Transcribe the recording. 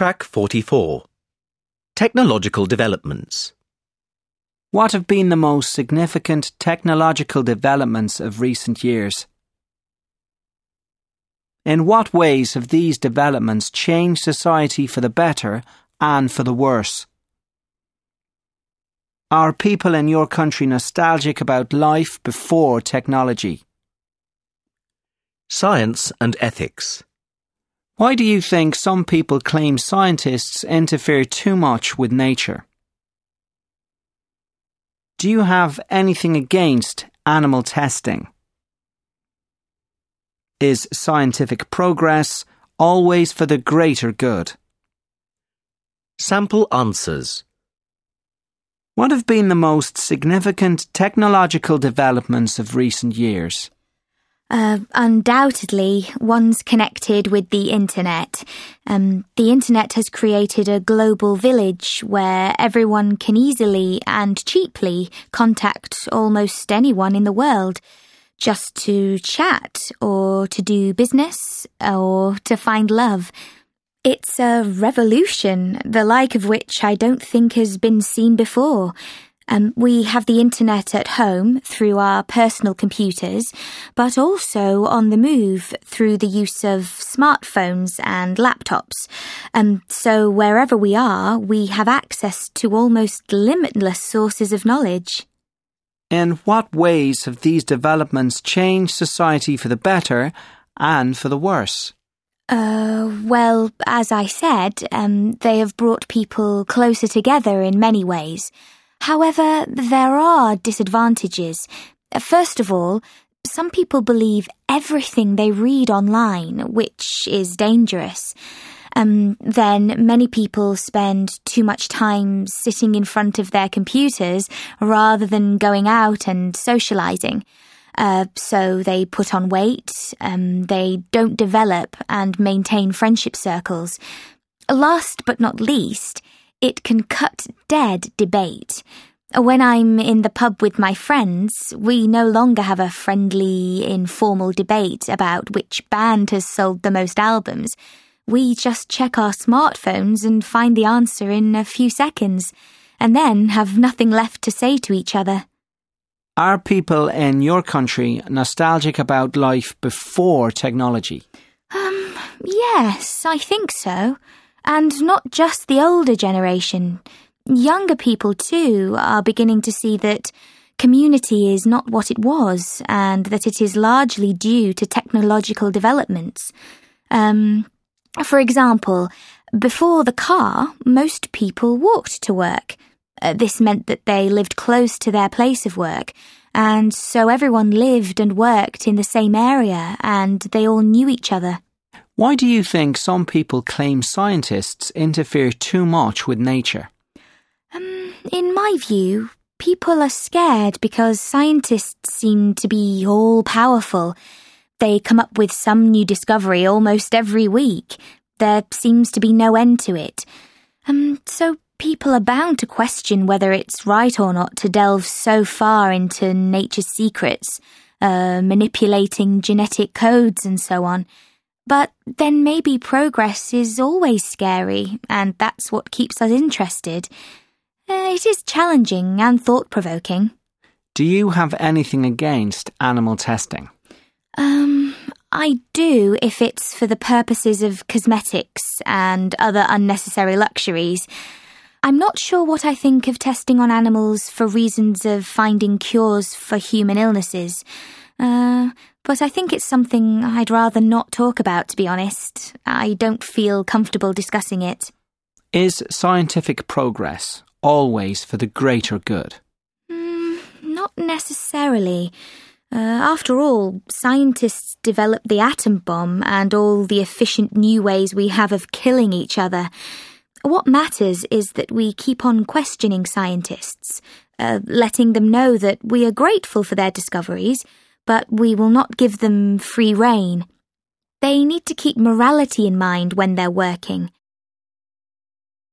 Track 44 Technological Developments. What have been the most significant technological developments of recent years? In what ways have these developments changed society for the better and for the worse? Are people in your country nostalgic about life before technology? Science and Ethics. Why do you think some people claim scientists interfere too much with nature? Do you have anything against animal testing? Is scientific progress always for the greater good? Sample answers. What have been the most significant technological developments of recent years? Uh, undoubtedly, one's connected with the internet. Um, the internet has created a global village where everyone can easily and cheaply contact almost anyone in the world just to chat or to do business or to find love. It's a revolution, the like of which I don't think has been seen before. Um, we have the internet at home through our personal computers, but also on the move through the use of smartphones and laptops. Um, so wherever we are, we have access to almost limitless sources of knowledge. In what ways have these developments changed society for the better and for the worse? Uh, well, as I said, um, they have brought people closer together in many ways. However, there are disadvantages. First of all, some people believe everything they read online, which is dangerous. Um, then many people spend too much time sitting in front of their computers rather than going out and socializing. Uh, so they put on weight, um, they don't develop and maintain friendship circles. Last but not least, it can cut dead debate. When I'm in the pub with my friends, we no longer have a friendly, informal debate about which band has sold the most albums. We just check our smartphones and find the answer in a few seconds, and then have nothing left to say to each other. Are people in your country nostalgic about life before technology? Um, yes, I think so. And not just the older generation. Younger people, too, are beginning to see that community is not what it was and that it is largely due to technological developments. Um, for example, before the car, most people walked to work. Uh, this meant that they lived close to their place of work, and so everyone lived and worked in the same area and they all knew each other. Why do you think some people claim scientists interfere too much with nature? Um, in my view, people are scared because scientists seem to be all powerful. They come up with some new discovery almost every week. There seems to be no end to it. Um, so people are bound to question whether it's right or not to delve so far into nature's secrets, uh, manipulating genetic codes and so on. But then maybe progress is always scary, and that's what keeps us interested. Uh, it is challenging and thought provoking. Do you have anything against animal testing? Um, I do if it's for the purposes of cosmetics and other unnecessary luxuries. I'm not sure what I think of testing on animals for reasons of finding cures for human illnesses. Uh, but I think it's something I'd rather not talk about, to be honest. I don't feel comfortable discussing it. Is scientific progress always for the greater good? Mm, not necessarily. Uh, after all, scientists developed the atom bomb and all the efficient new ways we have of killing each other. What matters is that we keep on questioning scientists, uh, letting them know that we are grateful for their discoveries but we will not give them free rein. They need to keep morality in mind when they're working.